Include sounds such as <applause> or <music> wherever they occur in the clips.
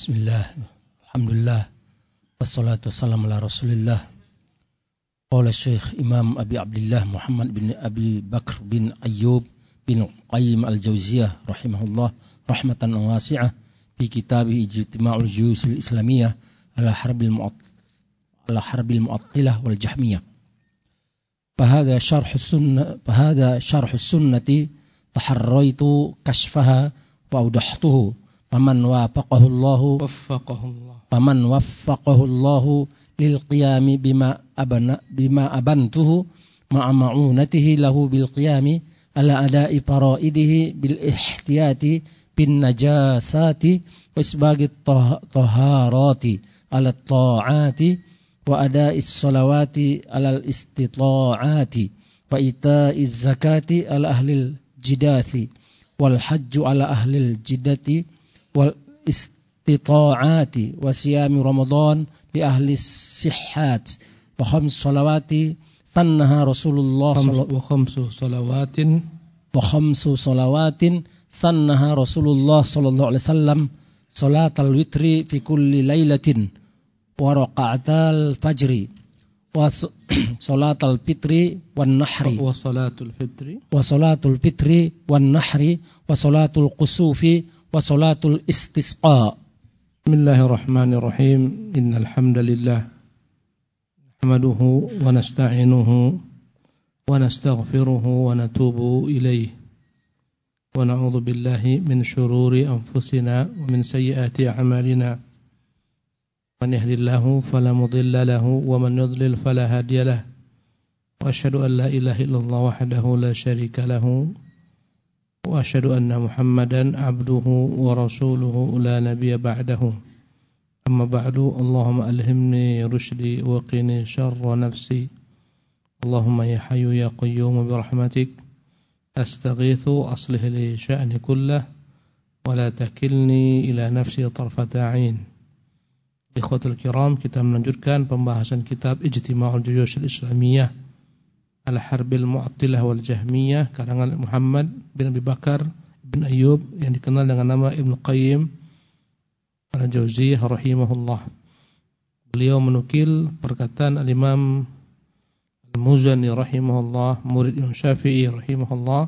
بسم الله الحمد لله والصلاة والسلام على رسول الله قال الشيخ إمام أبي عبد الله محمد بن أبي بكر بن أيوب بن قيم الجوزية رحمه الله رحمة واسعة في كتابه اجتماع الجيوش الإسلامية على حرب على حرب المعطلة والجحمية فهذا شرح السنة فهذا شرح السنة تحريت كشفها وأوضحته Faman wafaqahu Allah Faman wafaqahu Allah lil qiyami bima abana bima abantuhu ma'a ma'unatihi lahu bil qiyami ala ada'i faraidihi bil ihtiyati bin najasati wasbagi taharati ala ta'ati wa ada'is salawati ala istita'ati wa ita'iz zakati ala ahlil jidati wal hajju ala ahlil jidati والاستطاعات وصيام رمضان لأهل الصحات. وخمس صلوات سنها رسول الله صلى وخمس صلوات. وخمس صلوات سنها رسول الله صلى الله عليه وسلم. صلاة الوتر في كل ليلة ورقعتا الفجر. وصلاة <clears throat> الفطر والنحر. وصلاة الفطر. وصلاة الفطر والنحر. وصلاة القصوف وصلاة الاستسقاء. بسم الله الرحمن الرحيم. إن الحمد لله نحمده ونستعينه ونستغفره ونتوب إليه. ونعوذ بالله من شرور أنفسنا ومن سيئات أعمالنا. من يهدي الله فلا مضل له ومن يضلل فلا هادي له. وأشهد أن لا إله إلا الله وحده لا شريك له. وأشهد أن محمدا عبده ورسوله لا نبي بعده. أما بعد اللهم ألهمني رشدي وقني شر نفسي. اللهم يا حي يا قيوم برحمتك أستغيث أصلح لي شأني كله ولا تكلني إلى نفسي طرفة عين. Ikhwatul kiram kita melanjutkan pembahasan kitab Ijtima'ul Juyush Al-Islamiyah. Al-Harbil Mu'attilah wal Jahmiyah karangan Muhammad bin Abi Bakar bin Ayyub yang dikenal dengan nama Ibn Qayyim Al-Jauziyah rahimahullah. Beliau menukil perkataan Al-Imam Al-Muzani rahimahullah, murid Imam Syafi'i rahimahullah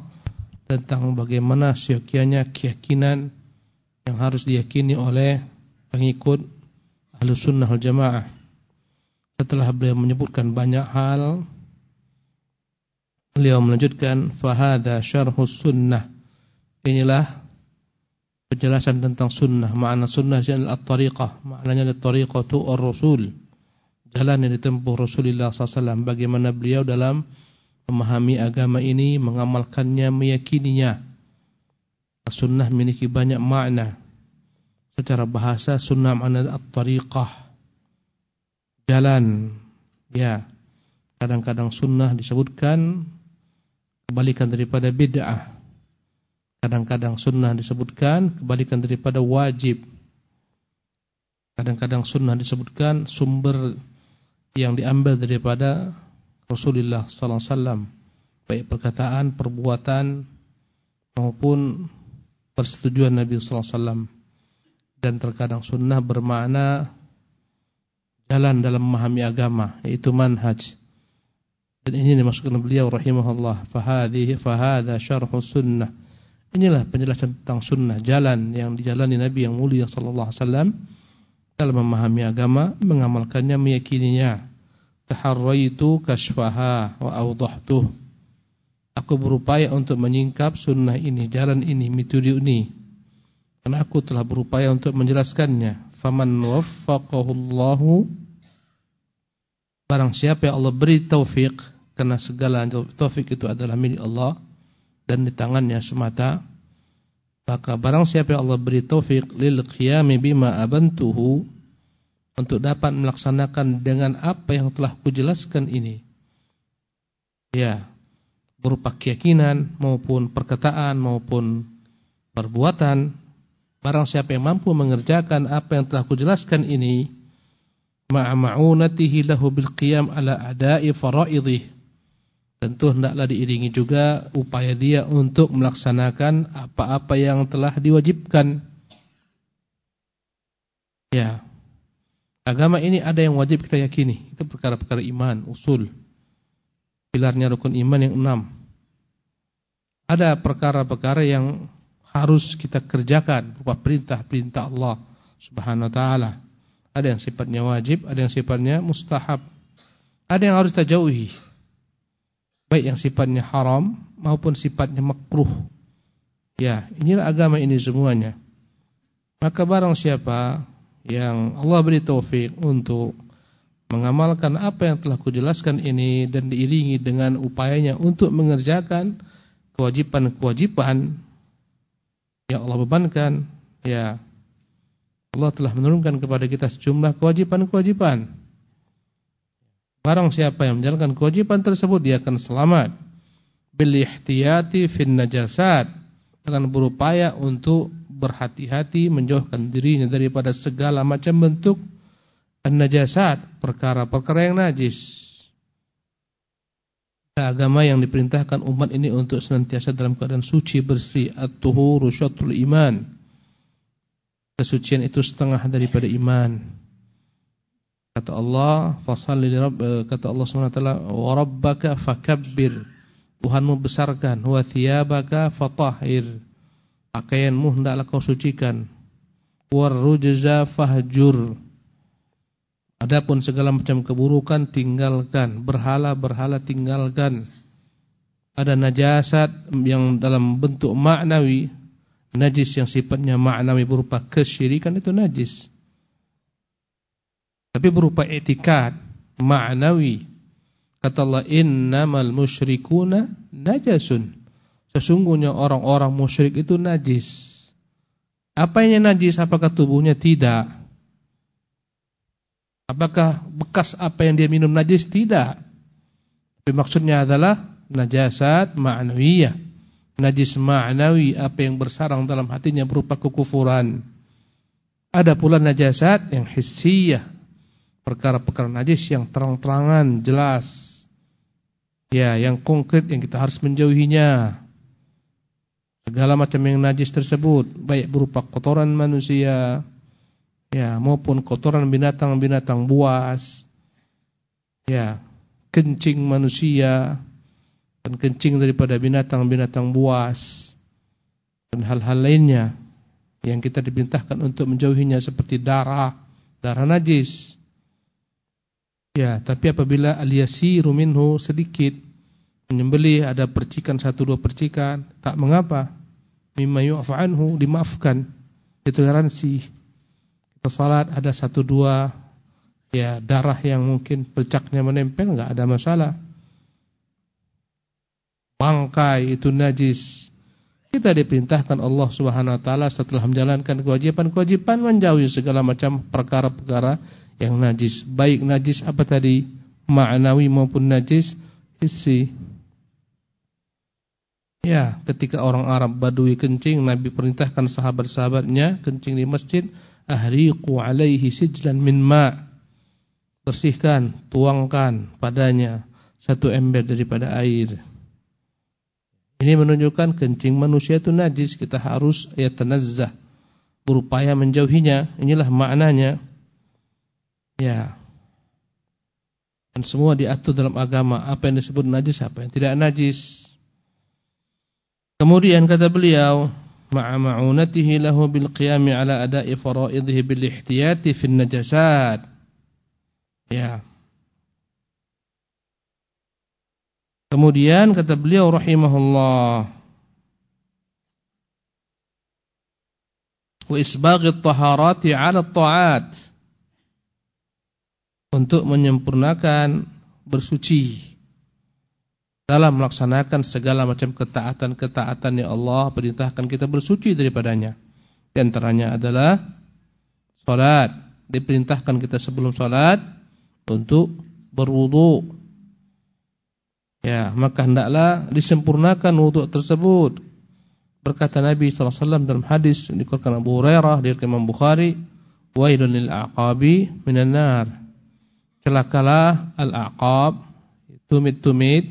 tentang bagaimana syokianya keyakinan yang harus diyakini oleh pengikut ahlu sunnah wal jamaah setelah beliau menyebutkan banyak hal beliau melanjutkan fahada syarhus sunnah. Inilah penjelasan tentang sunnah. Makna sunnah adalah at-tariqah. Maknanya at-tariqatu ar-rasul. Jalan yang ditempuh Rasulullah SAW bagaimana beliau dalam memahami agama ini mengamalkannya meyakininya. Sunnah memiliki banyak makna. Secara bahasa sunnah makna at-tariqah. Jalan. Ya. Kadang-kadang sunnah disebutkan kebalikan daripada bid'ah. Kadang-kadang sunnah disebutkan kebalikan daripada wajib. Kadang-kadang sunnah disebutkan sumber yang diambil daripada Rasulullah sallallahu alaihi wasallam. Baik perkataan perbuatan maupun persetujuan Nabi sallallahu alaihi wasallam. Dan terkadang sunnah bermakna jalan dalam memahami agama yaitu manhaj dan ini dimasukkan beliau rahimahullah. Fahadhihi fahadha syarhu sunnah. Inilah penjelasan tentang sunnah jalan yang dijalani Nabi yang mulia sallallahu alaihi wasallam dalam memahami agama mengamalkannya meyakininya. Taharraitu kashfaha wa awdahtuh aku berupaya untuk menyingkap sunnah ini jalan ini metode ini. Karena aku telah berupaya untuk menjelaskannya. Faman waffaqahullahu Barang siapa yang Allah beri taufik karena segala taufik itu adalah milik Allah dan di tangannya semata. Maka barang siapa yang Allah beri taufik lil qiyami bima abantuhu untuk dapat melaksanakan dengan apa yang telah kujelaskan ini. Ya, berupa keyakinan maupun perkataan maupun perbuatan Barang siapa yang mampu mengerjakan apa yang telah kujelaskan ini ma'ama'unatihi lahu bil ala ada'i faraidih tentu hendaklah diiringi juga upaya dia untuk melaksanakan apa-apa yang telah diwajibkan Agama ini ada yang wajib kita yakini. Itu perkara-perkara iman, usul. Pilarnya rukun iman yang enam. Ada perkara-perkara yang harus kita kerjakan berupa perintah-perintah Allah Subhanahu wa taala. Ada yang sifatnya wajib, ada yang sifatnya mustahab. Ada yang harus kita jauhi. Baik yang sifatnya haram maupun sifatnya makruh. Ya, inilah agama ini semuanya. Maka barang siapa yang Allah beri taufik untuk mengamalkan apa yang telah kujelaskan ini dan diiringi dengan upayanya untuk mengerjakan kewajiban-kewajiban yang Allah bebankan, ya Allah telah menurunkan kepada kita sejumlah kewajiban-kewajiban. Barang siapa yang menjalankan kewajiban tersebut dia akan selamat. Bil ihtiyati fin najasat dengan berupaya untuk berhati-hati menjauhkan dirinya daripada segala macam bentuk an-najasat, perkara-perkara yang najis. Agama yang diperintahkan umat ini untuk senantiasa dalam keadaan suci bersih, at-tuhuru syatrul iman. Kesucian itu setengah daripada iman. Kata Allah, fasalli rabb eh, kata Allah SWT, wa rabbaka fakabbir. Tuhanmu besarkan, wa thiyabaka fatahhir pakaianmu hendaklah kau sucikan warrujza fahjur adapun segala macam keburukan tinggalkan berhala-berhala tinggalkan ada najasat yang dalam bentuk maknawi najis yang sifatnya maknawi berupa kesyirikan itu najis tapi berupa etikat maknawi kata Allah innamal musyrikuna najasun Sesungguhnya orang-orang musyrik itu najis. Apa yang najis? Apakah tubuhnya? Tidak. Apakah bekas apa yang dia minum najis? Tidak. Tapi maksudnya adalah najasat ma'nawiyah. Najis ma'nawi apa yang bersarang dalam hatinya berupa kekufuran. Ada pula najasat yang hissiyah. Perkara-perkara najis yang terang-terangan, jelas. Ya, yang konkret yang kita harus menjauhinya segala macam yang najis tersebut baik berupa kotoran manusia ya maupun kotoran binatang-binatang buas ya kencing manusia dan kencing daripada binatang-binatang buas dan hal-hal lainnya yang kita diperintahkan untuk menjauhinya seperti darah darah najis ya tapi apabila aliyasiru minhu sedikit menyembelih ada percikan satu dua percikan, tak mengapa. Mimma yu'fa anhu dimaafkan. Ditoleransi. Kita salat ada satu dua ya darah yang mungkin percaknya menempel enggak ada masalah. Bangkai itu najis. Kita diperintahkan Allah Subhanahu wa taala setelah menjalankan kewajiban-kewajiban menjauhi segala macam perkara-perkara yang najis. Baik najis apa tadi? Ma'nawi maupun najis hissi. Ya, ketika orang Arab Badui kencing, Nabi perintahkan sahabat-sahabatnya kencing di masjid, ahriqu alaihi sijlan min ma. Bersihkan, tuangkan padanya satu ember daripada air. Ini menunjukkan kencing manusia itu najis, kita harus ya tanazzah, berupaya menjauhinya. Inilah maknanya. Ya. Dan semua diatur dalam agama, apa yang disebut najis, apa yang tidak najis. Kemudian kata beliau, ma'a ma'unatihi lahu bil qiyami ala ada'i faraidhihi bil ihtiyati fin najasat. Ya. Kemudian kata beliau rahimahullah wa isbaghi taharati 'ala ta'at untuk menyempurnakan bersuci dalam melaksanakan segala macam ketaatan-ketaatan yang Allah perintahkan kita bersuci daripadanya. Di antaranya adalah salat. Diperintahkan kita sebelum salat untuk berwudu. Ya, maka hendaklah disempurnakan wudu tersebut. Berkata Nabi sallallahu alaihi wasallam dalam hadis dikeluarkan Abu Hurairah dari Imam Bukhari, "Wailun lil aqabi minan nar." Celakalah al-aqab, tumit-tumit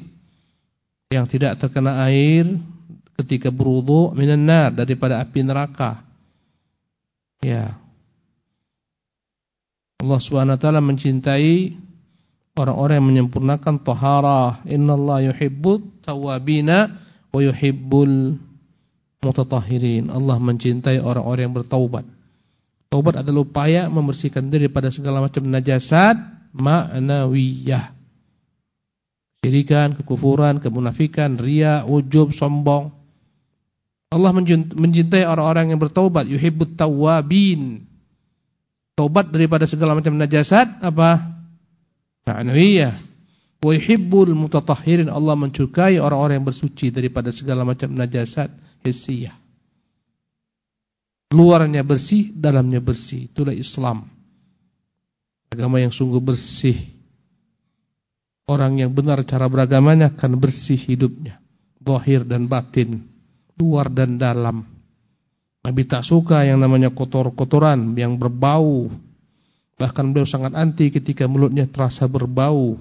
yang tidak terkena air ketika berwudu minan nar daripada api neraka. Ya. Allah Subhanahu wa taala mencintai orang-orang yang menyempurnakan taharah. Innallaha yuhibbut tawwabina wa yuhibbul mutatahhirin. Allah mencintai orang-orang yang bertaubat. Taubat adalah upaya membersihkan diri pada segala macam najasat ma'nawiyah. Syirikan, kekufuran, kemunafikan, ria, ujub, sombong. Allah mencintai orang-orang yang bertaubat, yuhibbut tawwabin. Taubat daripada segala macam najasat apa? Ma'nawiyah. Wa yuhibbul mutatahhirin. Allah mencukai orang-orang yang bersuci daripada segala macam najasat hissiyah. Luarnya bersih, dalamnya bersih. Itulah Islam. Agama yang sungguh bersih. Orang yang benar cara beragamanya akan bersih hidupnya. Zahir dan batin. Luar dan dalam. Nabi tak suka yang namanya kotor-kotoran yang berbau. Bahkan beliau sangat anti ketika mulutnya terasa berbau.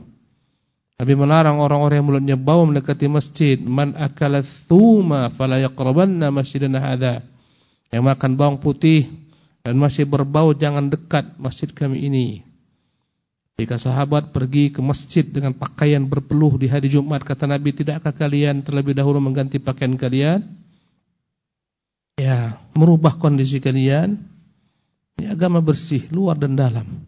Nabi melarang orang-orang yang mulutnya bau mendekati masjid. Man akala thuma fala yaqrabanna masjidana hadza. Yang makan bawang putih dan masih berbau jangan dekat masjid kami ini. Jika sahabat pergi ke masjid dengan pakaian berpeluh di hari Jumat kata Nabi, tidakkah kalian terlebih dahulu mengganti pakaian kalian? ya merubah kondisi kalian ini agama bersih luar dan dalam.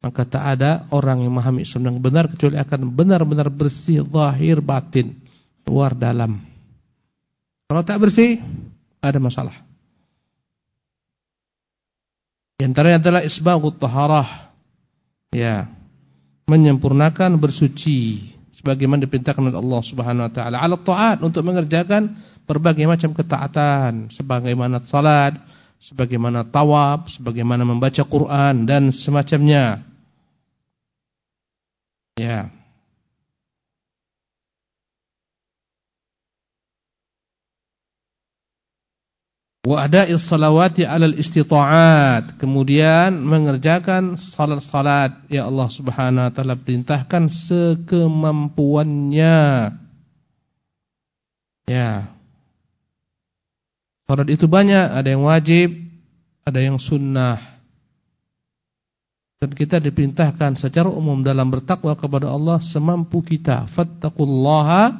Maka tak ada orang yang memahami Islam yang benar kecuali akan benar-benar bersih zahir batin luar dalam. Kalau tak bersih ada masalah. Di antaranya adalah isbaghut taharah. Ya. Menyempurnakan bersuci. Sebagaimana diperintahkan oleh Allah Subhanahu wa taala. Ala taat untuk mengerjakan berbagai macam ketaatan. Sebagaimana salat, sebagaimana tawab, sebagaimana membaca Quran dan semacamnya. Ya. Wa ada'is salawati 'alal istita'at. Kemudian mengerjakan salat-salat ya Allah Subhanahu wa taala perintahkan sekemampuannya. Ya. Salat itu banyak, ada yang wajib, ada yang sunnah. Dan kita diperintahkan secara umum dalam bertakwa kepada Allah semampu kita. Fattaqullaha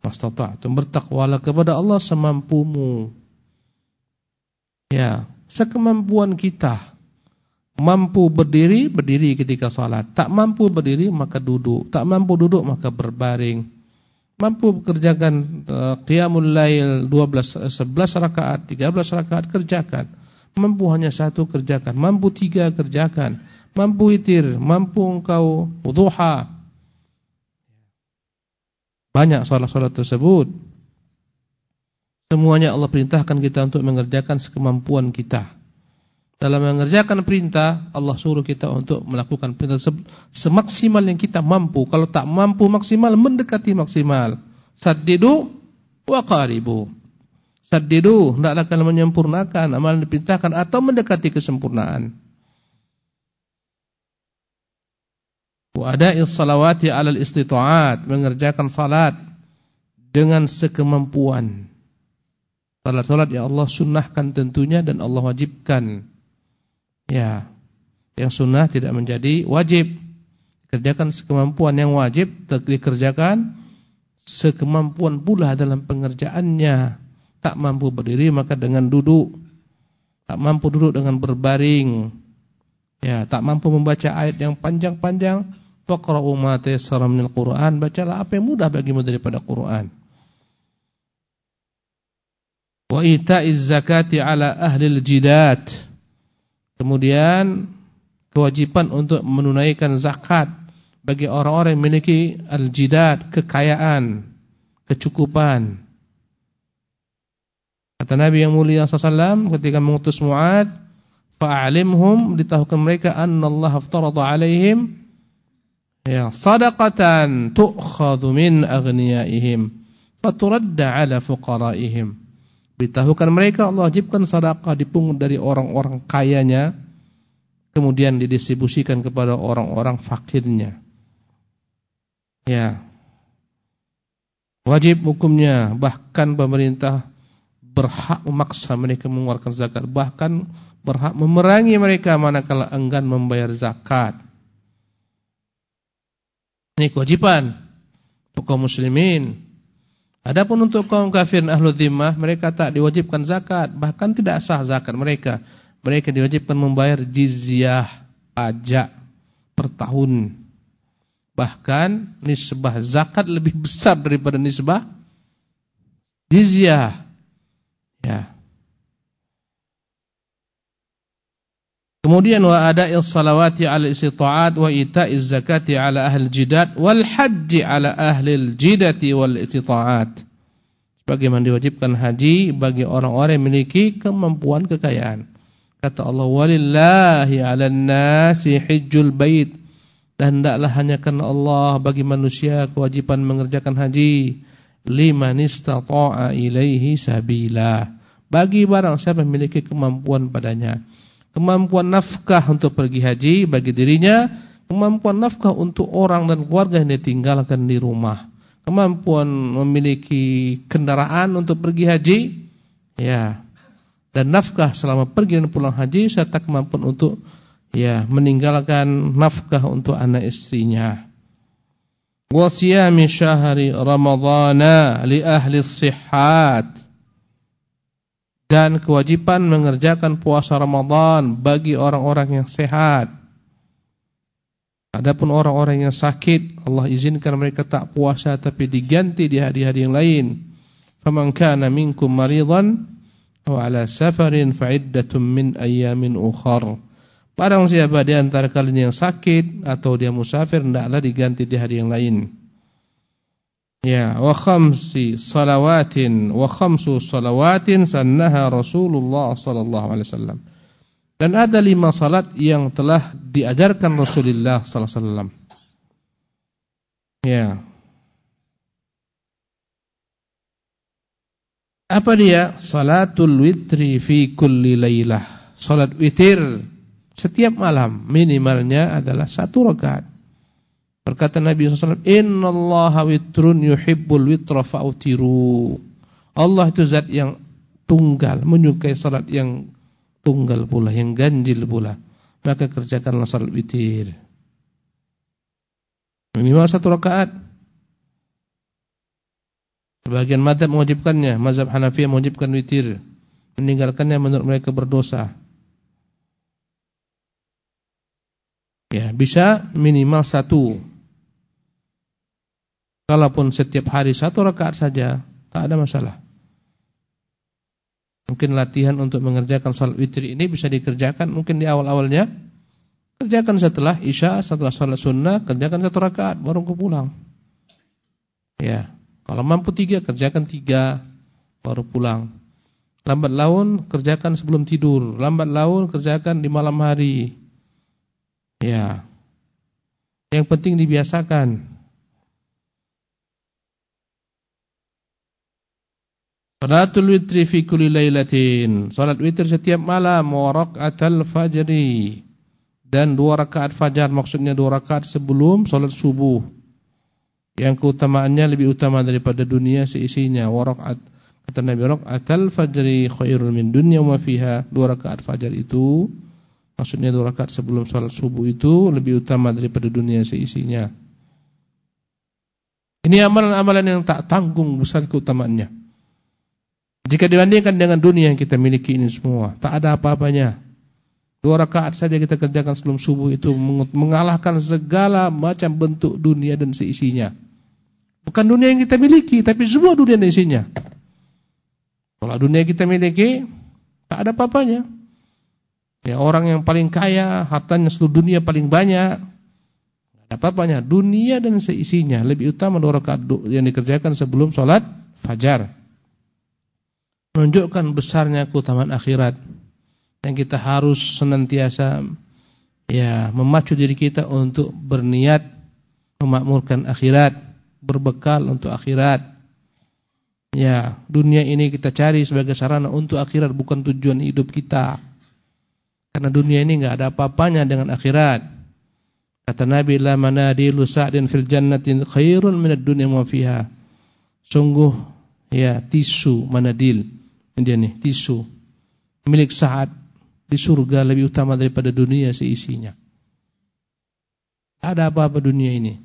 mastata'tum. Bertakwalah kepada Allah semampumu. Ya, sekemampuan kita. Mampu berdiri, berdiri ketika salat. Tak mampu berdiri, maka duduk. Tak mampu duduk, maka berbaring mampu mengerjakan uh, qiyamul lail 12 11 rakaat, 13 rakaat kerjakan. Mampu hanya satu kerjakan, mampu tiga kerjakan. Mampu witir, mampu engkau duha. Banyak salat-salat tersebut. Semuanya Allah perintahkan kita untuk mengerjakan sekemampuan kita. Dalam mengerjakan perintah, Allah suruh kita untuk melakukan perintah semaksimal yang kita mampu. Kalau tak mampu maksimal, mendekati maksimal. Saddidu wa qaribu. Saddidu, hendaklah kalian menyempurnakan amalan diperintahkan atau mendekati kesempurnaan. Wa ada'is salawati 'alal istita'at, mengerjakan salat dengan sekemampuan. Salat-salat yang Allah sunnahkan tentunya dan Allah wajibkan. Ya, yang sunnah tidak menjadi wajib. Kerjakan sekemampuan yang wajib dikerjakan sekemampuan pula dalam pengerjaannya. Tak mampu berdiri maka dengan duduk. Tak mampu duduk dengan berbaring. Ya, tak mampu membaca ayat yang panjang-panjang. Faqra'u ma tayassara minal Qur'an. Bacalah apa yang mudah bagimu daripada Qur'an. Wa ita'iz zakati ala ahli jidat Kemudian kewajiban untuk menunaikan zakat bagi orang-orang yang memiliki al-jidad, kekayaan, kecukupan. Kata Nabi yang mulia SAW ketika mengutus Mu'ad, fa'alimhum ditahukan mereka annallaha aftarada alaihim ya sadaqatan tu'khadhu min aghniyaihim faturadda ala fuqaraihim. Beritahukan mereka Allah wajibkan sedekah dipungut dari orang-orang kayanya kemudian didistribusikan kepada orang-orang fakirnya. Ya. Wajib hukumnya bahkan pemerintah berhak memaksa mereka mengeluarkan zakat, bahkan berhak memerangi mereka manakala enggan membayar zakat. Ini kewajiban untuk muslimin. Adapun untuk kaum kafir ahlu dhimmah, mereka tak diwajibkan zakat, bahkan tidak sah zakat mereka. Mereka diwajibkan membayar jizyah, pajak per tahun. Bahkan nisbah zakat lebih besar daripada nisbah jizyah. Ya. Kemudian wa ada'il salawati 'ala istita'at wa ita'iz zakati 'ala ahli jidat wal haji 'ala ahli jidati wal istita'at. Sebagaimana diwajibkan haji bagi orang-orang yang memiliki kemampuan kekayaan. Kata Allah walillahi 'alan nasi hajjul bait. Dan hendaklah hanya karena Allah bagi manusia kewajiban mengerjakan haji liman istata'a ilaihi sabila bagi barang siapa memiliki kemampuan padanya kemampuan nafkah untuk pergi haji bagi dirinya kemampuan nafkah untuk orang dan keluarga yang ditinggalkan di rumah kemampuan memiliki kendaraan untuk pergi haji ya dan nafkah selama pergi dan pulang haji serta kemampuan untuk ya meninggalkan nafkah untuk anak istrinya. Wa siyami syahri ramadhana li ahli sihat dan kewajiban mengerjakan puasa Ramadan bagi orang-orang yang sehat. Adapun orang-orang yang sakit, Allah izinkan mereka tak puasa tapi diganti di hari-hari yang lain. Faman kana minkum maridan aw ala safarin fa iddatun min ayyamin ukhra. Barang siapa di antara kalian yang sakit atau dia musafir hendaklah diganti di hari yang lain. Ya, wa khamsi salawatin wa khamsu salawatin sannaha Rasulullah sallallahu alaihi wasallam. Dan ada lima salat yang telah diajarkan Rasulullah sallallahu alaihi wasallam. Ya. Apa dia? Salatul witri fi kulli lailah. Salat witir setiap malam minimalnya adalah satu rakaat. Berkata Nabi SAW, Inna Allah witrun yuhibbul witra fa'utiru. Allah itu zat yang tunggal, menyukai salat yang tunggal pula, yang ganjil pula. Maka kerjakanlah salat witir. Minimal satu rakaat. Sebagian madhab mewajibkannya, mazhab Hanafi mewajibkan witir. Meninggalkannya menurut mereka berdosa. Ya, bisa minimal satu. Kalaupun setiap hari satu rakaat saja, tak ada masalah. Mungkin latihan untuk mengerjakan salat witir ini bisa dikerjakan mungkin di awal-awalnya. Kerjakan setelah Isya, setelah salat sunnah, kerjakan satu rakaat, baru ke pulang. Ya, kalau mampu tiga, kerjakan tiga, baru pulang. Lambat laun, kerjakan sebelum tidur. Lambat laun, kerjakan di malam hari. Ya. Yang penting dibiasakan. Salatul witri fi kulli lailatin. Salat witir setiap malam wa raka'atul fajri. Dan dua rakaat fajar maksudnya dua rakaat sebelum salat subuh. Yang keutamaannya lebih utama daripada dunia seisinya. Wa raka'at kata Nabi raka'atul fajri khairul min dunya wa fiha. Dua rakaat fajar itu Maksudnya dua rakaat sebelum sholat subuh itu lebih utama daripada dunia seisinya. Ini amalan-amalan yang tak tanggung besar keutamaannya. Jika dibandingkan dengan dunia yang kita miliki ini semua, tak ada apa-apanya. Dua rakaat saja kita kerjakan sebelum subuh itu mengalahkan segala macam bentuk dunia dan seisinya. Bukan dunia yang kita miliki, tapi semua dunia dan isinya. Kalau dunia kita miliki, tak ada apa-apanya. Ya, orang yang paling kaya, hartanya seluruh dunia paling banyak. Apa-apanya, dunia dan seisinya lebih utama dua rakaat yang dikerjakan sebelum sholat fajar. Menunjukkan besarnya keutamaan akhirat yang kita harus senantiasa ya memacu diri kita untuk berniat memakmurkan akhirat, berbekal untuk akhirat. Ya, dunia ini kita cari sebagai sarana untuk akhirat bukan tujuan hidup kita. Karena dunia ini enggak ada apa-apanya dengan akhirat. Kata Nabi la manadilu sa'din fil jannatin khairun minad dunya wa. Sungguh ya tisu manadil Dia nih, tisu. Milik saat di surga lebih utama daripada dunia seisinya. Ada apa-apa dunia ini?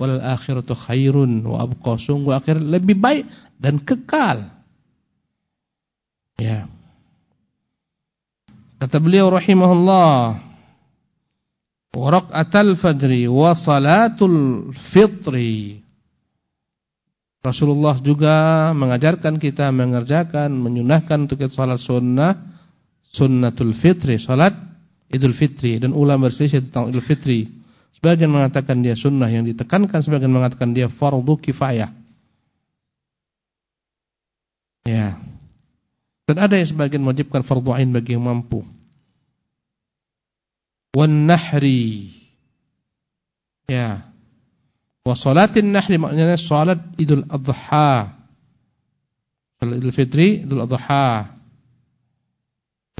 Wal akhiratu khairun wa abqa. Sungguh akhirat lebih baik dan kekal. Ya. Kata beliau rahimahullah, "Raqatul fajri wa salatul fitri." Rasulullah juga mengajarkan kita mengerjakan, menyunahkan untuk kita salat sunnah, sunnatul fitri, salat Idul Fitri dan ulama berselisih tentang Idul Fitri. Sebagian mengatakan dia sunnah yang ditekankan, sebagian mengatakan dia fardu kifayah. Ya. Dan ada yang sebagian mewajibkan fardu ain bagi yang mampu. Wan nahri. Ya. Wa salatin nahri maknanya salat Idul Adha. Salat Idul Fitri, Idul Adha.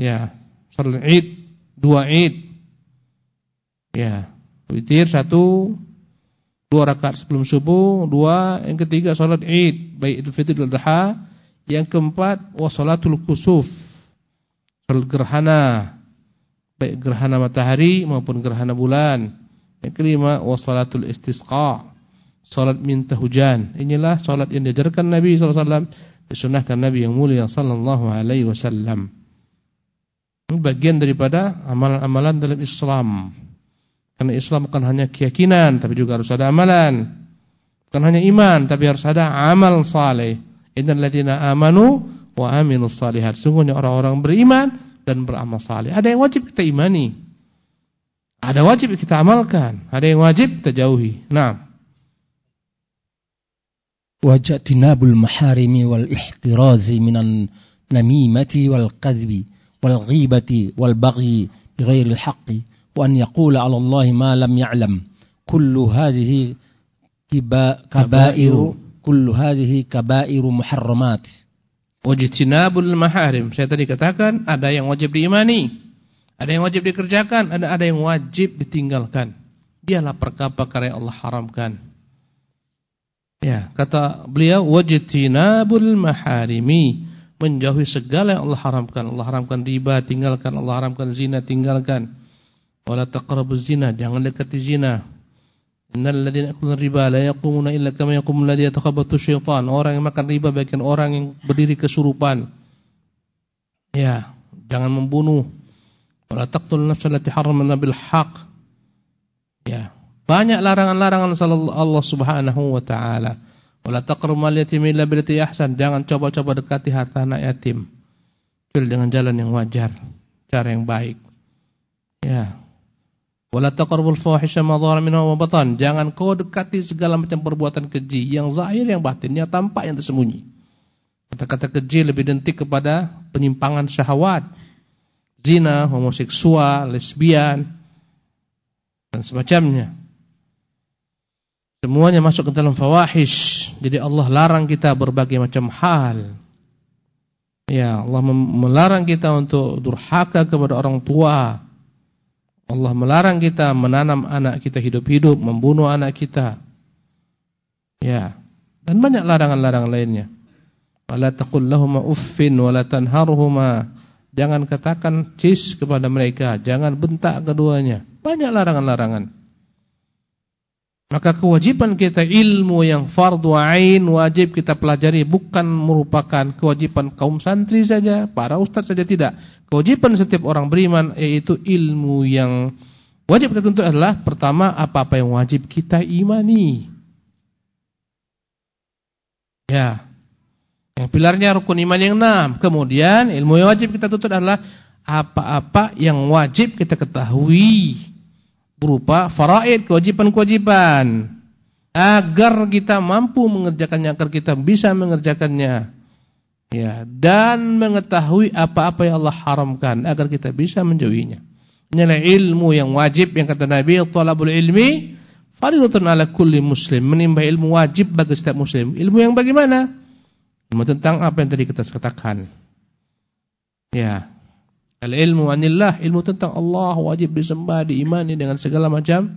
Ya, salat Id, dua Id. Ya, witir satu, dua rakaat sebelum subuh, dua, yang ketiga salat Id, baik Idul Fitri Idul Adha. Yang keempat, wasalatul kusuf. Salat gerhana. Baik gerhana matahari maupun gerhana bulan. Yang kelima, wasalatul istisqa salat minta hujan. Inilah salat yang diajarkan Nabi wasallam, disunahkan Nabi yang mulia sallallahu alaihi wasallam. Ini bagian daripada amalan-amalan dalam Islam. Karena Islam bukan hanya keyakinan, tapi juga harus ada amalan. Bukan hanya iman, tapi harus ada amal saleh. Innal ladzina amanu wa amilus salihat. Sungguhnya orang-orang beriman dan beramal saleh. Ada yang wajib kita imani. Ada wajib kita amalkan, ada yang wajib kita jauhi. Nah, wajah tinabul maharimi wal ihtirazi minan namimati wal kadbi wal ghibati wal baghi bighairil haqqi wa an yaqula ala Allah ma lam ya'lam. Kullu hadhihi kabairu kullu hadhihi kabairu muharramat. Wajtinabul maharim. Saya tadi katakan ada yang wajib diimani ada yang wajib dikerjakan ada ada yang wajib ditinggalkan. Dialah perkara-perkara yang Allah haramkan. Ya, kata beliau wajtinabul maharimi, menjauhi segala yang Allah haramkan. Allah haramkan riba, tinggalkan. Allah haramkan zina, tinggalkan. Wala taqrabuz zina, jangan dekati zina. Innal ladzina ya'kuluna riba la yaqumuna illa kama yaqumul ladzi yatakhabbathu syaitan. Orang yang makan riba bagian orang yang berdiri kesurupan. Ya, jangan membunuh. Wala taqtul nafsa allati harramna bil haqq. Ya, banyak larangan-larangan Allah Subhanahu wa taala. Wala taqramal yatim illa billati ahsan. Jangan coba-coba dekati harta anak yatim. Kecuali dengan jalan yang wajar, cara yang baik. Ya. Wala taqrabul fawahisha ma dhahara wa batan. Jangan kau dekati segala macam perbuatan keji, yang zahir, yang batin, yang tampak, yang tersembunyi. Kata-kata keji lebih dentik kepada penyimpangan syahwat. Zina, homoseksual, lesbian dan semacamnya. Semuanya masuk ke dalam fawahish. Jadi Allah larang kita berbagai macam hal. Ya, Allah melarang kita untuk durhaka kepada orang tua. Allah melarang kita menanam anak kita hidup-hidup, membunuh anak kita. Ya. Dan banyak larangan-larangan lainnya. Wala taqul lahum uffin wala tanharhuma. Jangan katakan cis kepada mereka, jangan bentak keduanya. Banyak larangan-larangan. Maka kewajiban kita ilmu yang fardu ain wajib kita pelajari bukan merupakan kewajiban kaum santri saja, para ustaz saja tidak. Kewajiban setiap orang beriman yaitu ilmu yang wajib kita tuntut adalah pertama apa-apa yang wajib kita imani. Ya. Yang pilarnya rukun iman yang enam. Kemudian ilmu yang wajib kita tuntut adalah apa-apa yang wajib kita ketahui berupa faraid, kewajiban-kewajiban agar kita mampu mengerjakannya, agar kita bisa mengerjakannya. Ya, dan mengetahui apa-apa yang Allah haramkan agar kita bisa menjauhinya. Inilah ilmu yang wajib yang kata Nabi, talabul ilmi fardhatun ala kulli muslim. Menimba ilmu wajib bagi setiap muslim. Ilmu yang bagaimana? Ilmu tentang apa yang tadi kita katakan. Ya, Al-ilmu anillah, ilmu tentang Allah wajib disembah, diimani dengan segala macam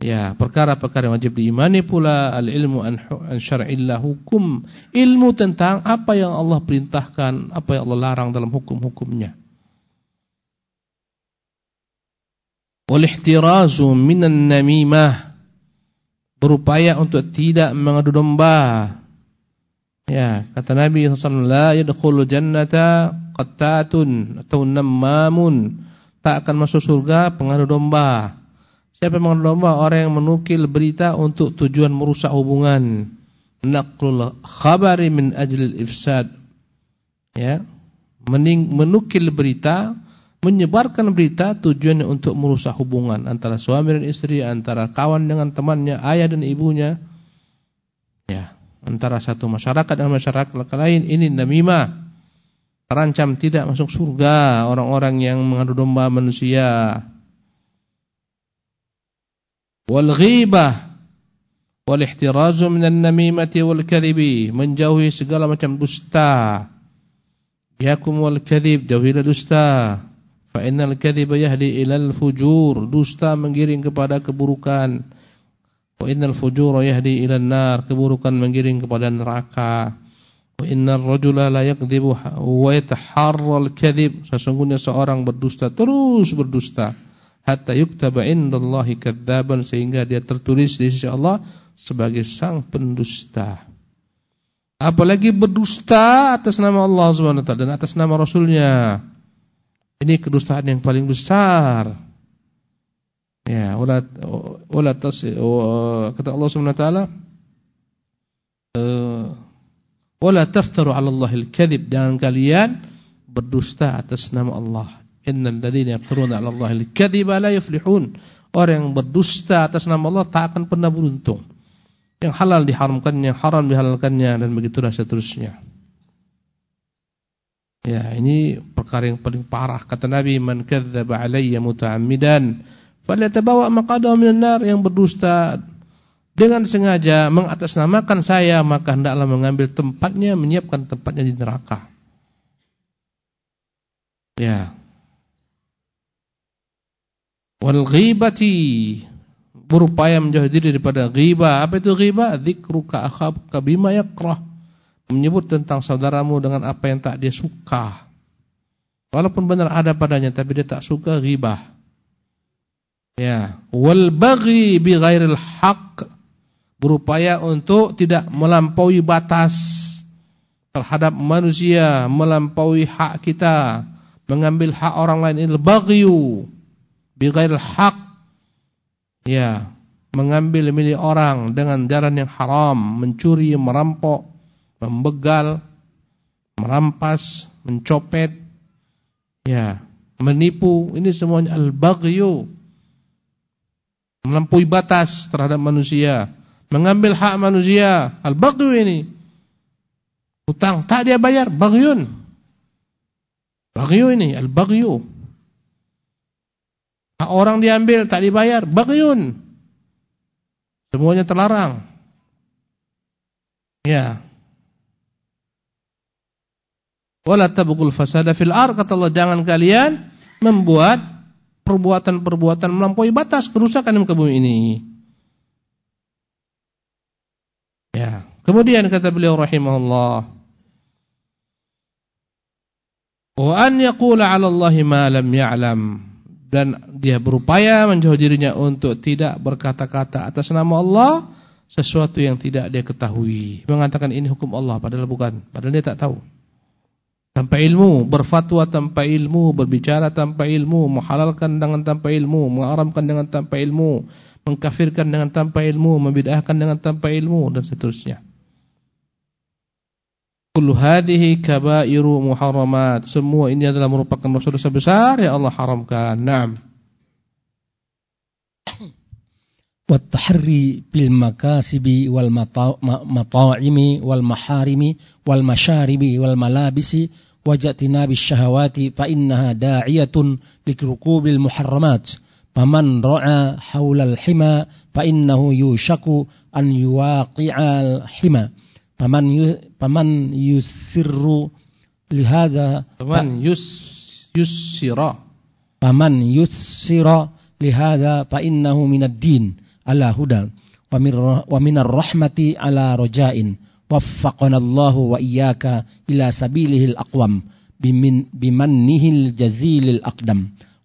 Ya, perkara-perkara wajib diimani pula al-ilmu an, an syar'illah hukum, ilmu tentang apa yang Allah perintahkan, apa yang Allah larang dalam hukum-hukumnya. Wal ihtirazu minan namimah. Berupaya untuk tidak mengadu domba. Ya, kata Nabi wasallam, la jannata qattatun atau namamun. Tak akan masuk surga pengadu domba. Siapa yang mengadu domba? Orang yang menukil berita untuk tujuan merusak hubungan. Naqlul khabari min ajlil ifsad. Ya. Menukil berita, menyebarkan berita tujuannya untuk merusak hubungan antara suami dan istri, antara kawan dengan temannya, ayah dan ibunya. Ya, antara satu masyarakat dengan masyarakat lain ini namimah. Terancam tidak masuk surga orang-orang yang mengadu domba manusia. Wal ghibah wal ihtirazu minan namimati wal kadhibi menjauhi segala macam dusta. Yakum wal kadhib jauhilah dusta. Fa innal kadhiba yahdi ilal fujur dusta mengiring kepada keburukan wa innal fujura yahdi ilan nar keburukan mengiring kepada neraka wa innar rajula la yakdzibu wa yataharra al kadhib sesungguhnya seorang berdusta terus berdusta hatta yuktaba indallahi kadzaban sehingga dia tertulis di sisi Allah sebagai sang pendusta. Apalagi berdusta atas nama Allah Subhanahu wa taala dan atas nama Rasulnya. Ini kedustaan yang paling besar. Ya, wala wala tas kata Allah Subhanahu wa taala eh, wala taftaru 'ala Allahil kadzib dan kalian berdusta atas nama Allah. Innal ladzina yaftaruna 'ala Allahi al-kadhiba la yuflihun. Orang yang berdusta atas nama Allah tak akan pernah beruntung. Yang halal diharamkannya, haram dihalalkannya dan begitulah seterusnya. Ya, ini perkara yang paling parah kata Nabi, "Man kadzdzaba 'alayya muta'ammidan falyatabawa maq'adahu minan nar." Yang berdusta dengan sengaja mengatasnamakan saya, maka hendaklah mengambil tempatnya, menyiapkan tempatnya di neraka. Ya, wal ghibati berupaya menjauh diri daripada ghibah. Apa itu ghibah? Dzikruka akhaka bima yakrah. Menyebut tentang saudaramu dengan apa yang tak dia suka. Walaupun benar ada padanya tapi dia tak suka ghibah. Ya, wal baghi bi ghairil haqq. Berupaya untuk tidak melampaui batas terhadap manusia, melampaui hak kita, mengambil hak orang lain. Ini baghyu bighair hak ya. Mengambil milik orang dengan jalan yang haram. Mencuri merampok membegal merampas mencopet. Ya. Menipu. Ini semuanya al-baghyu melampaui batas terhadap manusia mengambil hak manusia al-baghyu ini hutang tak dia bayar baghyun baghyu ini al-baghyu Hak orang diambil, tak dibayar, bagyun. Semuanya terlarang. Ya. Wala tabqul fasada fil ar kata Allah jangan kalian membuat perbuatan-perbuatan melampaui batas kerusakan di muka bumi ini. Ya. Kemudian kata beliau rahimahullah Wa an yaqula 'ala Allahi ma lam ya'lam dan dia berupaya menjauh dirinya untuk tidak berkata-kata atas nama Allah sesuatu yang tidak dia ketahui. Mengatakan ini hukum Allah padahal bukan, padahal dia tak tahu. Tanpa ilmu, berfatwa tanpa ilmu, berbicara tanpa ilmu, menghalalkan dengan tanpa ilmu, mengharamkan dengan tanpa ilmu, mengkafirkan dengan tanpa ilmu, membid'ahkan dengan tanpa ilmu dan seterusnya. Kullu hadhihi kabairu muharramat. Semua ini adalah merupakan dosa-dosa besar yang Allah haramkan. Naam. والتحري بالمكاسب والمطاعم والمحارم والمشارب والملابس وجاءتناب الشهوات فإنها داعية لركوب المحرمات. فمن رعى حول الحمى فإنه يوشك أن يواقع الحمى. paman yu, paman yusirru lihada paman yus yusira paman yusira lihada fa ala huda wa minar rahmati ala rojain waffaqanallahu wa iyyaka ila sabilihil aqwam bimin bimannihil jazilil aqdam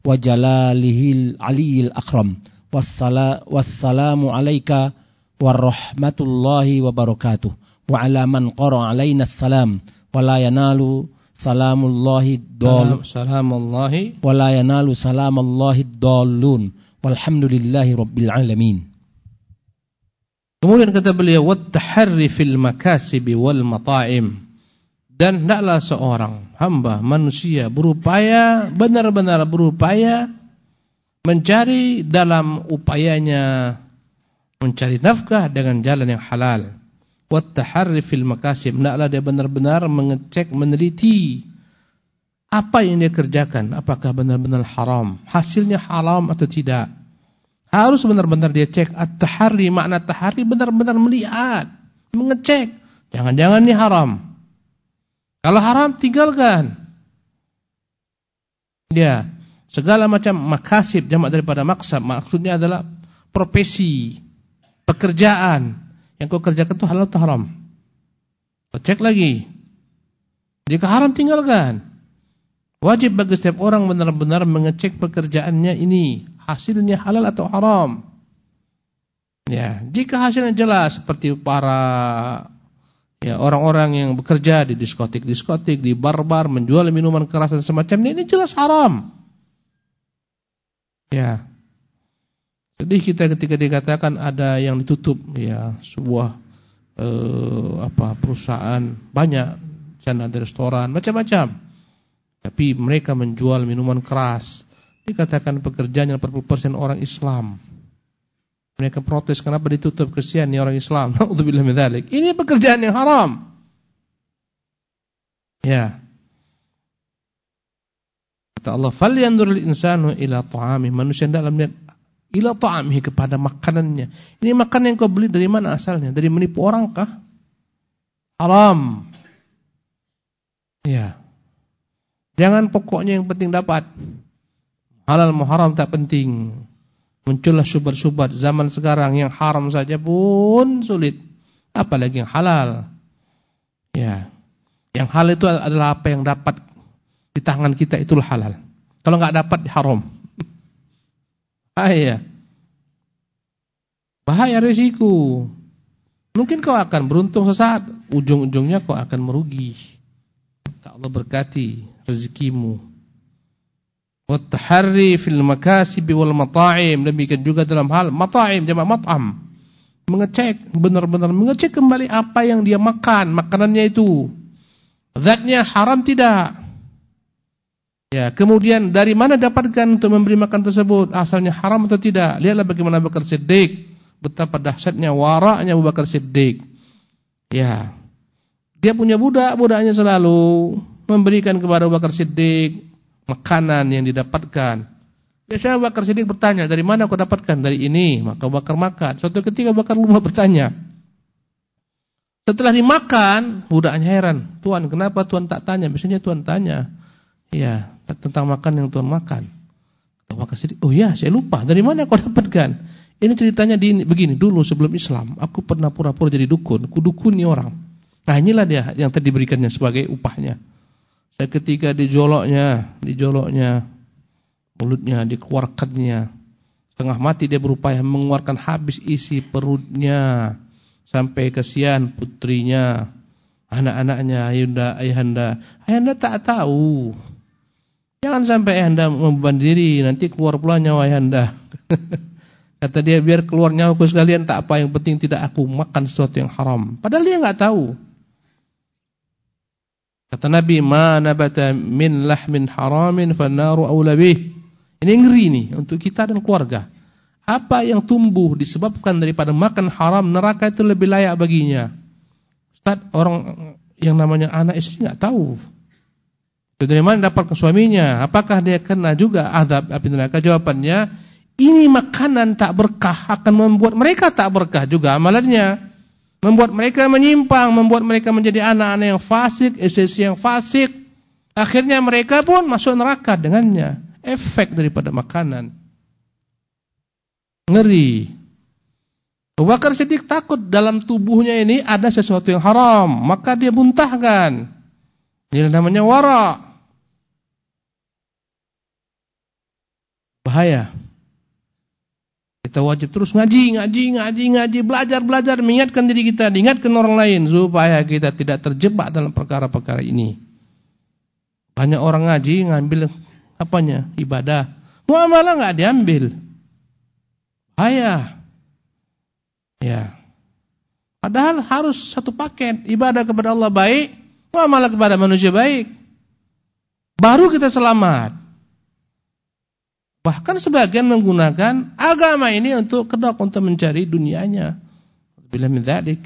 wa jalalihil aliyil akram. Wassalamu alayka warahmatullahi wabarakatuh wa ala man qara alaina assalam wa la yanalu salamullahi dal salamullahi. wa la yanalu salamullahi dallun walhamdulillahi rabbil alamin. Kemudian kata beliau wattaharri fil makasibi wal mata'im. Dan hendaklah seorang hamba manusia berupaya benar-benar berupaya mencari dalam upayanya mencari nafkah dengan jalan yang halal. Wattaharri fil makasib. Hendaklah dia benar-benar mengecek meneliti apa yang dia kerjakan. Apakah benar-benar haram? Hasilnya haram atau tidak harus benar-benar dia cek at-tahari, makna tahari benar-benar melihat, mengecek. Jangan-jangan ini haram. Kalau haram tinggalkan. Dia segala macam makasib jamak daripada maksab, maksudnya adalah profesi, pekerjaan yang kau kerjakan itu halal atau haram. Kau cek lagi. Jika haram tinggalkan. Wajib bagi setiap orang benar-benar mengecek pekerjaannya ini hasilnya halal atau haram. Ya, jika hasilnya jelas seperti para ya orang-orang yang bekerja di diskotik-diskotik, di bar-bar menjual minuman keras dan semacamnya ini jelas haram. Ya. Sedih kita ketika dikatakan ada yang ditutup ya sebuah eh, apa perusahaan banyak sana restoran macam-macam. Tapi mereka menjual minuman keras Dikatakan pekerjaannya 40% orang Islam. Mereka protes kenapa ditutup kesian nih orang Islam. <laughs> Ini pekerjaan yang haram. Ya. Kata Allah, "Falyanzuril insanu ila ta'ami." Manusia dalam melihat ila ta'amihi kepada makanannya. Ini makanan yang kau beli dari mana asalnya? Dari menipu orang kah? Haram. Ya. Jangan pokoknya yang penting dapat. Halal muharam tak penting. Muncullah syubhat-syubhat zaman sekarang yang haram saja pun sulit. Apalagi yang halal. Ya. Yang halal itu adalah apa yang dapat di tangan kita itulah halal. Kalau nggak dapat haram. Bahaya. <laughs> Bahaya risiko. Mungkin kau akan beruntung sesaat, ujung-ujungnya kau akan merugi. Tak Allah berkati rezekimu. Wattaharri fil makasib wal mata'im. Demikian juga dalam hal mata'im jamak mat'am. Mengecek benar-benar mengecek kembali apa yang dia makan, makanannya itu. Zatnya haram tidak? Ya, kemudian dari mana dapatkan untuk memberi makan tersebut? Asalnya haram atau tidak? Lihatlah bagaimana Bakar Siddiq, betapa dahsyatnya waraknya Bakar Siddiq. Ya. Dia punya budak, budaknya selalu memberikan kepada Bakar Siddiq makanan yang didapatkan. Biasanya Bakar Siddiq bertanya, dari mana kau dapatkan? Dari ini. Maka Bakar makan. Suatu ketika Bakar lupa bertanya. Setelah dimakan, budaknya heran. Tuan, kenapa Tuan tak tanya? Biasanya Tuan tanya. Ya, tentang makan yang Tuan makan. Bakar Siddiq, oh ya, saya lupa. Dari mana kau dapatkan? Ini ceritanya di, begini, dulu sebelum Islam, aku pernah pura-pura jadi dukun. Ku dukuni orang. Nah inilah dia yang tadi diberikannya sebagai upahnya. Saya ketika dijoloknya, dijoloknya, mulutnya dikeluarkannya. Setengah mati dia berupaya mengeluarkan habis isi perutnya. Sampai kesian putrinya, anak-anaknya, ayunda, ayahanda. Ayahanda tak tahu. Jangan sampai ayahanda membeban diri, nanti keluar pula nyawa ayahanda. <laughs> Kata dia biar keluar nyawa sekalian tak apa, yang penting tidak aku makan sesuatu yang haram. Padahal dia nggak tahu. Kata Nabi, "Ma nabata min lahmin haramin fannaru aula bih." Ini ngeri nih untuk kita dan keluarga. Apa yang tumbuh disebabkan daripada makan haram, neraka itu lebih layak baginya. Ustaz, orang yang namanya anak istri enggak tahu. Dari mana dapat ke suaminya? Apakah dia kena juga azab api neraka? Jawabannya, ini makanan tak berkah akan membuat mereka tak berkah juga amalannya membuat mereka menyimpang, membuat mereka menjadi anak-anak yang fasik, esensi yang fasik. Akhirnya mereka pun masuk neraka dengannya. Efek daripada makanan. Ngeri. Abu Bakar takut dalam tubuhnya ini ada sesuatu yang haram, maka dia muntahkan. Ini namanya wara. Bahaya. Kita wajib terus ngaji, ngaji, ngaji, ngaji, belajar, belajar, mengingatkan diri kita, diingatkan orang lain supaya kita tidak terjebak dalam perkara-perkara ini. Banyak orang ngaji ngambil apanya? Ibadah. Muamalah nggak diambil. Bahaya. Ya. Padahal harus satu paket. Ibadah kepada Allah baik, muamalah kepada manusia baik. Baru kita selamat. Bahkan sebagian menggunakan agama ini untuk kedok untuk mencari dunianya. Bila mindzalik.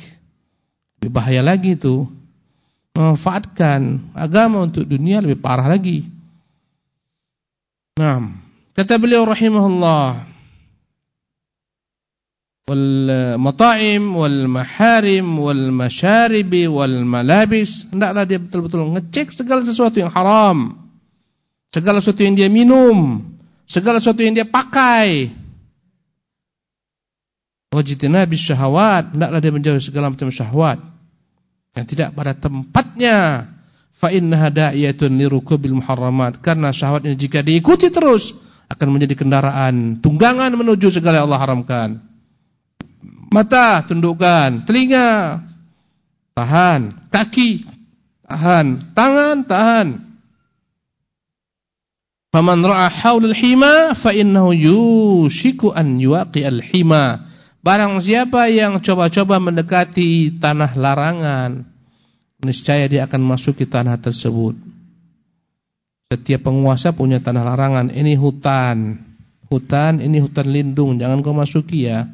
Lebih bahaya lagi itu. Memanfaatkan agama untuk dunia lebih parah lagi. Nah, kata beliau rahimahullah wal-mata'im wal-maharim wal-masharibi wal-malabis hendaklah dia betul-betul ngecek segala sesuatu yang haram segala sesuatu yang dia minum segala sesuatu yang dia pakai. Wajidina bis syahwat hendaklah dia menjauhi segala macam syahwat. Yang tidak pada tempatnya. Fa innaha da'iyatun lirukubil muharramat. Karena syahwat ini jika diikuti terus akan menjadi kendaraan tunggangan menuju segala yang Allah haramkan. Mata tundukkan, telinga tahan, kaki tahan, tangan tahan. Faman ra'a haulal hima fa innahu yushiku an yuaqi al-hima. Barang siapa yang coba-coba mendekati tanah larangan, niscaya dia akan masuk ke tanah tersebut. Setiap penguasa punya tanah larangan. Ini hutan. Hutan, ini hutan lindung. Jangan kau masuki ya.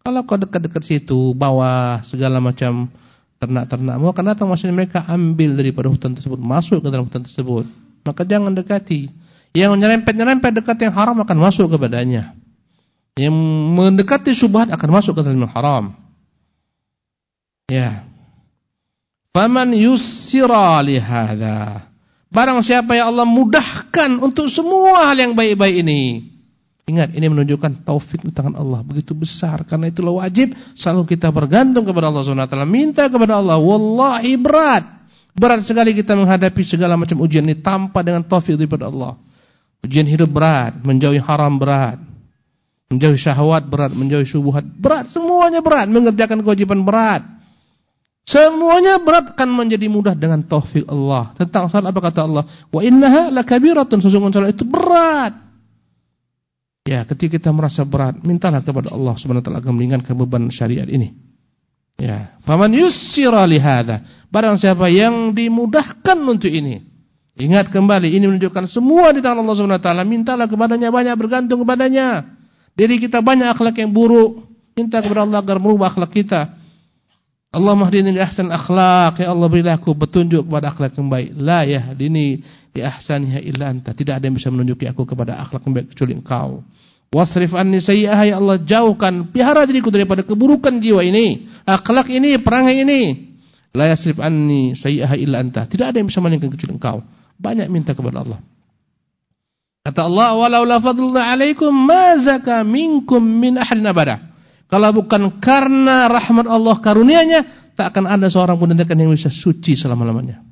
Kalau kau dekat-dekat situ, bawa segala macam ternak-ternak, mau akan datang maksudnya mereka ambil daripada hutan tersebut, masuk ke dalam hutan tersebut. Maka jangan dekati. Yang nyerempet-nyerempet dekat yang haram akan masuk kepadanya. Yang mendekati subhat akan masuk ke dalam haram. Ya. Faman yusira lihada. Barang siapa yang Allah mudahkan untuk semua hal yang baik-baik ini. Ingat, ini menunjukkan taufik di tangan Allah begitu besar. Karena itulah wajib selalu kita bergantung kepada Allah SWT. Minta kepada Allah. Wallahi berat. Berat sekali kita menghadapi segala macam ujian ini tanpa dengan taufik daripada Allah. Ujian hidup berat, menjauhi haram berat. Menjauhi syahwat berat, menjauhi subuhat berat. Semuanya berat, mengerjakan kewajiban berat. Semuanya berat akan menjadi mudah dengan taufik Allah. Tentang salat apa kata Allah? Wa innaha lakabiratun. Sesungguhnya salat itu berat. Ya, ketika kita merasa berat, mintalah kepada Allah Subhanahu wa taala agar meringankan beban syariat ini. Ya, faman yussira li. Barang siapa yang dimudahkan untuk ini. Ingat kembali, ini menunjukkan semua di tangan Allah Subhanahu wa taala. Mintalah kepadanya banyak bergantung kepadanya. Diri kita banyak akhlak yang buruk, minta kepada Allah agar merubah akhlak kita. Allah mahdini li ahsan akhlak, ya Allah berilah aku petunjuk kepada akhlak yang baik. La yahdini li ahsaniha illa anta. Tidak ada yang bisa menunjuki aku kepada akhlak yang baik kecuali Engkau. Wasrif anni sayyi'ah ya Allah jauhkan pihara diriku daripada keburukan jiwa ini, akhlak ini, perangai ini. La yasrif anni sayyi'ah illa anta. Tidak ada yang bisa malingkan kecuali Engkau. Banyak minta kepada Allah. Kata Allah, "Walau la fadluna 'alaikum ma zaka minkum min ahadin abada." Kalau bukan karena rahmat Allah karunia-Nya, tak akan ada seorang pun yang bisa suci selama-lamanya.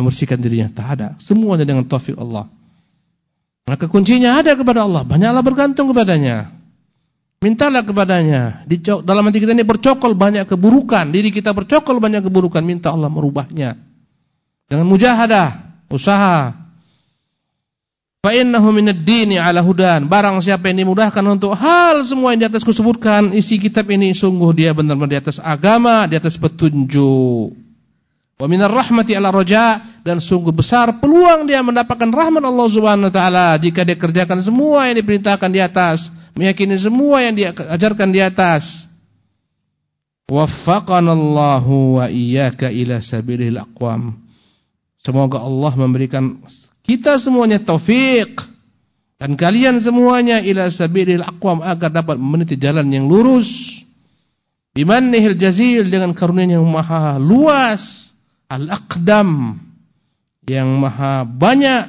Membersihkan dirinya, tak ada. Semuanya dengan taufik Allah. Maka kuncinya ada kepada Allah. Banyaklah bergantung kepadanya. Mintalah kepadanya. Di dalam hati kita ini bercokol banyak keburukan. Diri kita bercokol banyak keburukan. Minta Allah merubahnya. Dengan mujahadah. Usaha. Fa'innahu minad dini ala hudan. Barang siapa yang dimudahkan untuk hal semua yang di atas kusebutkan. Isi kitab ini sungguh dia benar-benar di atas agama. Di atas petunjuk. Wa minar rahmati ala roja dan sungguh besar peluang dia mendapatkan rahmat Allah Subhanahu wa taala jika dia kerjakan semua yang diperintahkan di atas, meyakini semua yang dia ajarkan di atas. Waffaqanallahu wa iyyaka ila sabilil aqwam. Semoga Allah memberikan kita semuanya taufik dan kalian semuanya ila sabilil aqwam agar dapat meniti jalan yang lurus. Bimannihil jazil dengan karunia yang maha luas Al-Aqdam yang maha banyak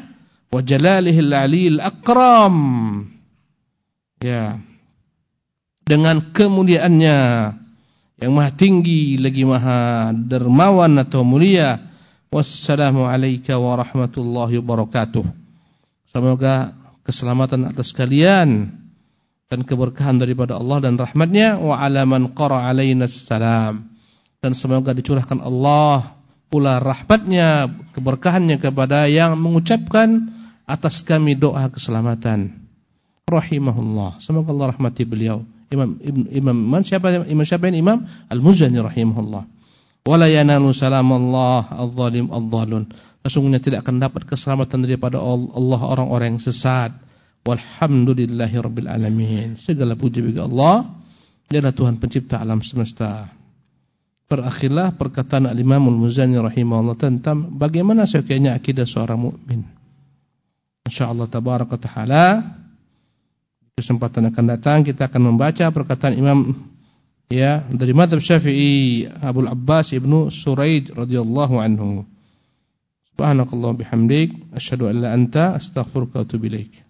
wa jalalihil alil akram. Ya. dengan kemuliaannya yang maha tinggi lagi maha dermawan atau mulia. Wassalamu alayka wa rahmatullahi wabarakatuh. Semoga keselamatan atas kalian dan keberkahan daripada Allah dan rahmatnya. Wa alaman qara alaina salam. Dan semoga dicurahkan Allah pula rahmatnya keberkahannya kepada yang mengucapkan atas kami doa keselamatan. Rahimahullah. Semoga Allah rahmati beliau. Imam Imam Imam siapa? Imam siapa ini? Imam Al-Muzani rahimahullah wala yanalu salam Allah al-zalim al-dhalun sesungguhnya tidak akan dapat keselamatan daripada Allah orang-orang yang sesat Walhamdulillahi Rabbil Alamin. Segala puji bagi Allah. Dialah Tuhan pencipta alam semesta. Berakhirlah perkataan Al-Imam Al-Muzani rahimahullah tentang bagaimana sekiannya akidah seorang mukmin. InsyaAllah tabaraka ta'ala kesempatan akan datang kita akan membaca perkataan Imam ya dari mazhab Syafi'i Abu Abbas Ibnu Suraid radhiyallahu anhu. Subhanakallah bihamdik asyhadu an la anta astaghfiruka wa atubu ilaik.